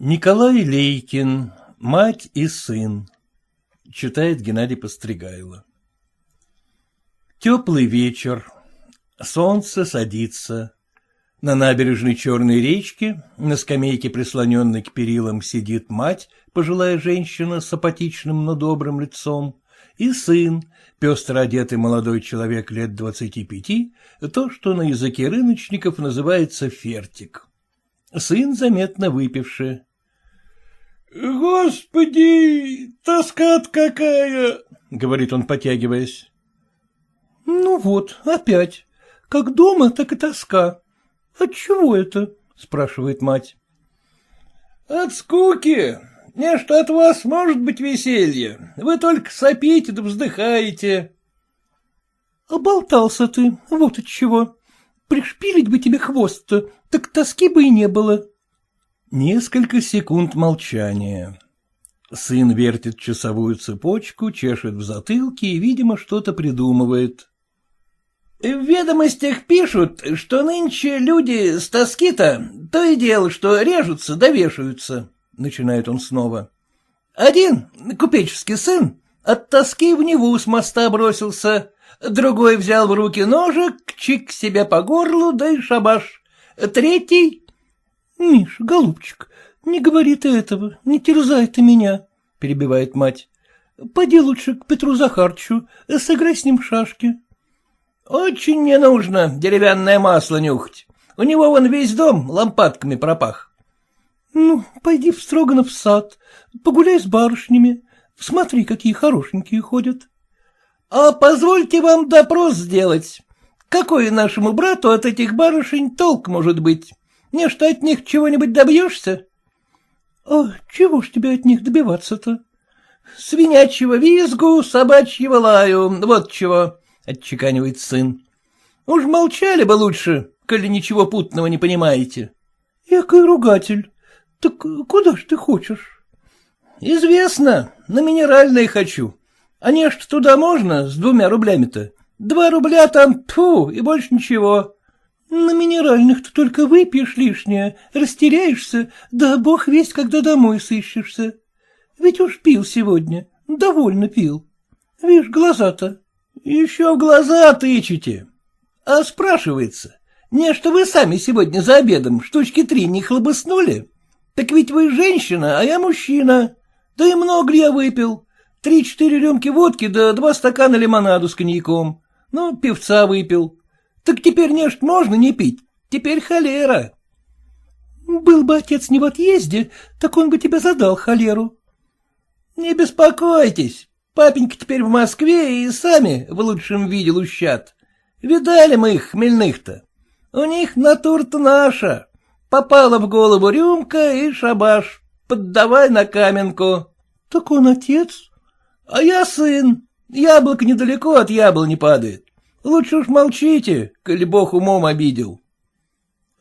Николай Лейкин. Мать и сын. Читает Геннадий Постригайло. Теплый вечер. Солнце садится. На набережной Черной речки, на скамейке, прислоненной к перилам, сидит мать, пожилая женщина с апатичным, но добрым лицом, и сын, пестро одетый молодой человек лет двадцати пяти, то, что на языке рыночников называется фертик. Сын заметно выпивший. — Господи, тоска какая! — говорит он, потягиваясь. — Ну вот, опять. Как дома, так и тоска. Отчего это? — спрашивает мать. — От скуки. Нечто от вас может быть веселье. Вы только сопите да вздыхаете. — Оболтался ты, вот от чего. Пришпилить бы тебе хвост-то, так тоски бы и не было. Несколько секунд молчания. Сын вертит часовую цепочку, чешет в затылке и, видимо, что-то придумывает. — В ведомостях пишут, что нынче люди с тоски-то то и дело, что режутся да начинает он снова. Один, купеческий сын, от тоски в Неву с моста бросился, другой взял в руки ножик, чик себя по горлу, да и шабаш. Третий — Миш, голубчик, не говори ты этого, не терзай ты меня, — перебивает мать. — Пойди лучше к Петру Захарчу, сыграй с ним шашки. — Очень не нужно деревянное масло нюхать. У него вон весь дом лампадками пропах. — Ну, пойди в Строганов сад, погуляй с барышнями, смотри, какие хорошенькие ходят. — А позвольте вам допрос сделать. Какой нашему брату от этих барышень толк может быть? Не что от них чего-нибудь добьешься? — А чего ж тебе от них добиваться-то? — Свинячьего визгу, собачьего лаю, вот чего, — отчеканивает сын. — Уж молчали бы лучше, коли ничего путного не понимаете. — Якой ругатель. Так куда ж ты хочешь? — Известно, на минеральное хочу. А не что туда можно с двумя рублями-то? Два рубля там, тьфу, и больше ничего. На минеральных ты только выпьешь лишнее, растеряешься, да бог весть, когда домой сыщешься. Ведь уж пил сегодня, довольно пил. Видишь, глаза-то. Еще глаза тычете. А спрашивается, не что вы сами сегодня за обедом штучки три не хлобыснули? Так ведь вы женщина, а я мужчина. Да и много ли я выпил? Три-четыре рюмки водки да два стакана лимонаду с коньяком. Ну, певца выпил. Так теперь нечто можно не пить, теперь холера. Был бы отец не в отъезде, так он бы тебе задал холеру. Не беспокойтесь, папенька теперь в Москве и сами в лучшем виде лущат. Видали мы их, хмельных-то. У них натура-то наша. Попала в голову рюмка и шабаш. Поддавай на каменку. Так он отец? А я сын. Яблоко недалеко от яблони падает. Лучше уж молчите, коли бог умом обидел.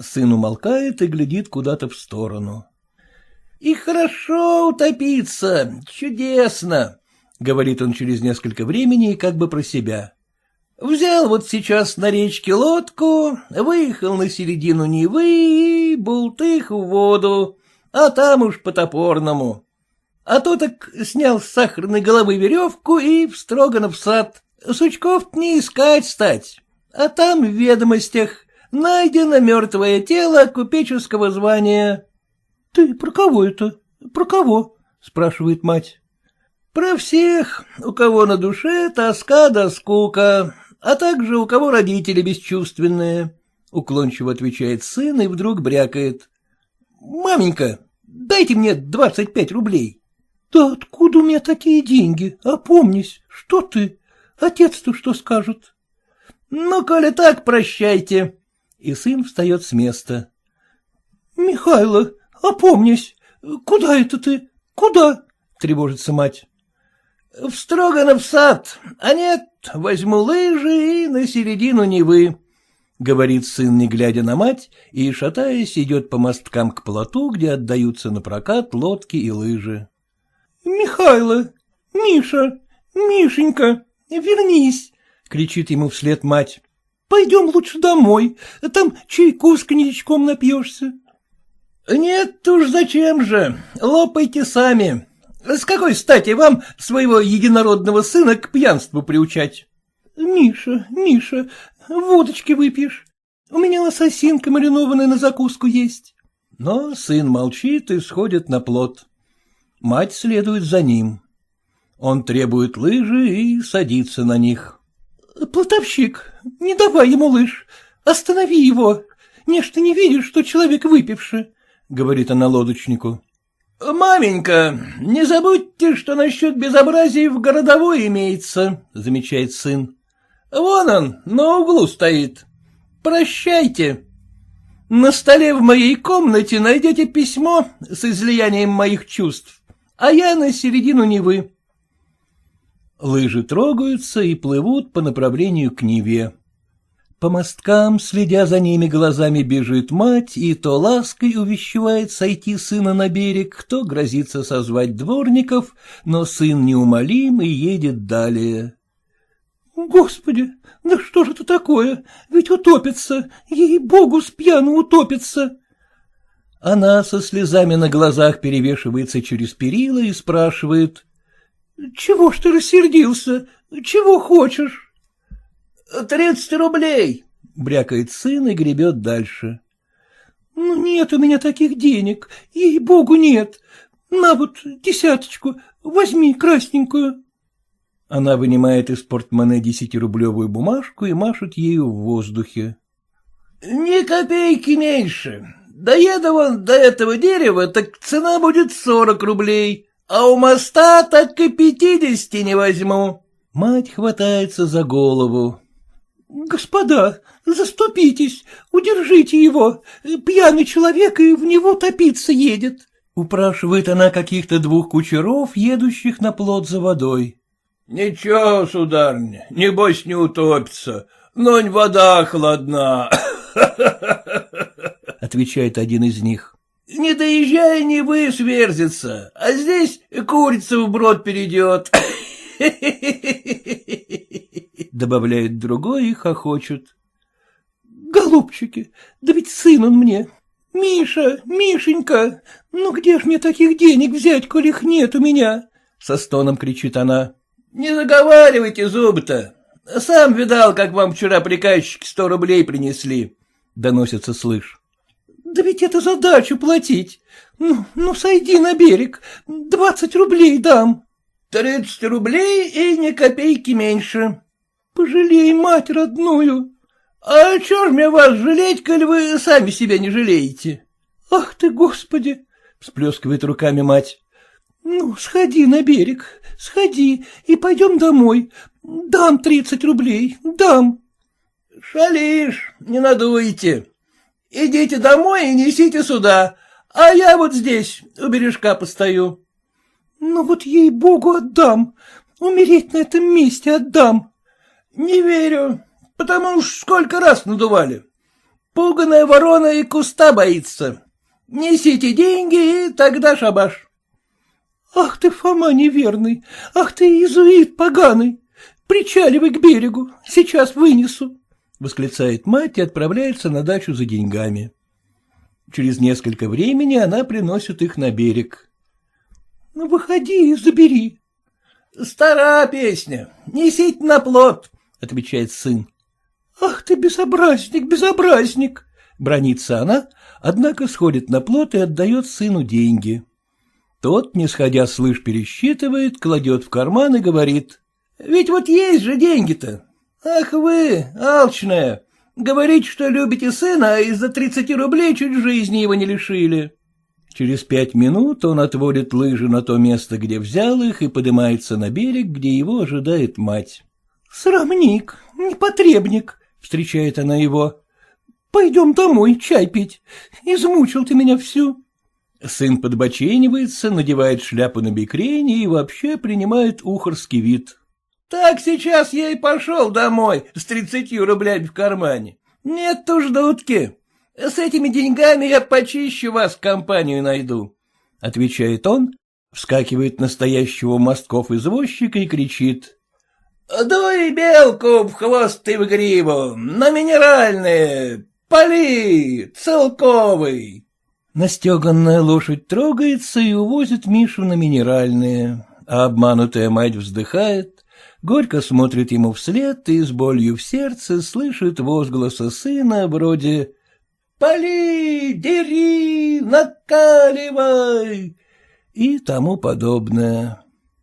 Сын умолкает и глядит куда-то в сторону. — И хорошо утопиться, чудесно, — говорит он через несколько времени и как бы про себя. Взял вот сейчас на речке лодку, выехал на середину Невы и бултых в воду, а там уж по-топорному. А то так снял с сахарной головы веревку и в Строганов сад. Сучков не искать стать, а там в ведомостях найдено мертвое тело купеческого звания. — Ты про кого это? Про кого? — спрашивает мать. — Про всех, у кого на душе тоска да скука, а также у кого родители бесчувственные, — уклончиво отвечает сын и вдруг брякает. — Маменька, дайте мне двадцать пять рублей. — Да откуда у меня такие деньги? Опомнись, что ты? Отец-то что скажет? — Ну, коли так, прощайте. И сын встает с места. — Михайло, опомнись, куда это ты? Куда? — тревожится мать. — В Строганов сад, а нет, возьму лыжи и на середину Невы, — говорит сын, не глядя на мать, и, шатаясь, идет по мосткам к плоту, где отдаются на прокат лодки и лыжи. — Михайло, Миша, Мишенька, вернись, — кричит ему вслед мать. — Пойдем лучше домой, там чайку с коньячком напьешься. — Нет уж, зачем же, лопайте сами. С какой стати вам своего единородного сына к пьянству приучать? — Миша, Миша, водочки выпьешь. У меня лососинка маринованная на закуску есть. Но сын молчит и сходит на плот. Мать следует за ним. Он требует лыжи и садится на них. — Плотовщик, не давай ему лыж, останови его. Не ж ты не видишь, что человек выпивший, — говорит она лодочнику. — Маменька, не забудьте, что насчет безобразия в городовой имеется, — замечает сын. — Вон он, на углу стоит. Прощайте. На столе в моей комнате найдете письмо с излиянием моих чувств, а я на середину Невы. Лыжи трогаются и плывут по направлению к Неве. По мосткам, следя за ними глазами, бежит мать и то лаской увещевает сойти сына на берег, то грозится созвать дворников, но сын неумолим и едет далее. — Господи, да что же это такое? Ведь утопится, ей-богу, с пьяну утопится. Она со слезами на глазах перевешивается через перила и спрашивает. — Чего ж ты рассердился? Чего хочешь? — Тридцать рублей, — брякает сын и гребет дальше. — Ну, нет у меня таких денег, ей-богу, нет. На вот десяточку, возьми красненькую. Она вынимает из портмоне десятирублевую бумажку и машет ею в воздухе. — Ни копейки меньше. Доеду вон до этого дерева, так цена будет сорок рублей, а у моста так и пятидесяти не возьму. Мать хватается за голову. — Господа, заступитесь, удержите его, пьяный человек и в него топиться едет. — упрашивает она каких-то двух кучеров, едущих на плот за водой. — Ничего, сударыня, небось не утопится, но вода холодна, — отвечает один из них. — Не доезжая, не вы сверзится, а здесь курица в брод перейдет. Добавляет другой и хохочет. — Голубчики, да ведь сын он мне. Миша, Мишенька, ну где ж мне таких денег взять, коли их нет у меня? — со стоном кричит она. Не заговаривайте зубы-то. Сам видал, как вам вчера приказчики сто рублей принесли, — доносится слышь. — Да ведь это задачу платить. Ну, ну, сойди на берег, двадцать рублей дам. — Тридцать рублей и ни копейки меньше. — Пожалей мать родную. — А чё ж мне вас жалеть, коль вы сами себя не жалеете? — Ах ты, господи! — всплескивает руками мать. — Ну, сходи на берег, сходи и пойдем домой. Дам тридцать рублей, дам. — Шалишь, не надуйте. Идите домой и несите сюда, а я вот здесь у бережка постою. — Ну вот ей-богу отдам, умереть на этом месте отдам. — Не верю, потому уж сколько раз надували. Пуганая ворона и куста боится. Несите деньги, и тогда шабаш. Ах ты, Фома неверный, ах ты, иезуит поганый! Причаливай к берегу, сейчас вынесу, — восклицает мать и отправляется на дачу за деньгами. Через несколько времени она приносит их на берег. — Ну, выходи и забери. — Стара песня, несите на плот, — отвечает сын. — Ах ты, безобразник, безобразник! — бронится она, однако сходит на плот и отдает сыну деньги. Тот, не сходя с лыж, пересчитывает, кладет в карман и говорит. — Ведь вот есть же деньги-то. Ах вы, алчная, говорите, что любите сына, а из-за тридцати рублей чуть жизни его не лишили. Через пять минут он отводит лыжи на то место, где взял их, и поднимается на берег, где его ожидает мать. — Срамник, непотребник, — встречает она его. — Пойдем домой чай пить. Измучил ты меня всю. Сын подбоченивается, надевает шляпу на бекрень и вообще принимает ухорский вид. — Так сейчас я и пошел домой с тридцатью рублями в кармане. Нет уж дудки. С этими деньгами я почище вас компанию найду, — отвечает он, вскакивает настоящего мостков извозчика и кричит. — Дуй белку в хвост и в гриву, на минеральные, поли, целковый. Настеганная лошадь трогается и увозит Мишу на минеральные, а обманутая мать вздыхает, горько смотрит ему вслед и с болью в сердце слышит возгласа сына вроде «Пали, дери, накаливай!» и тому подобное.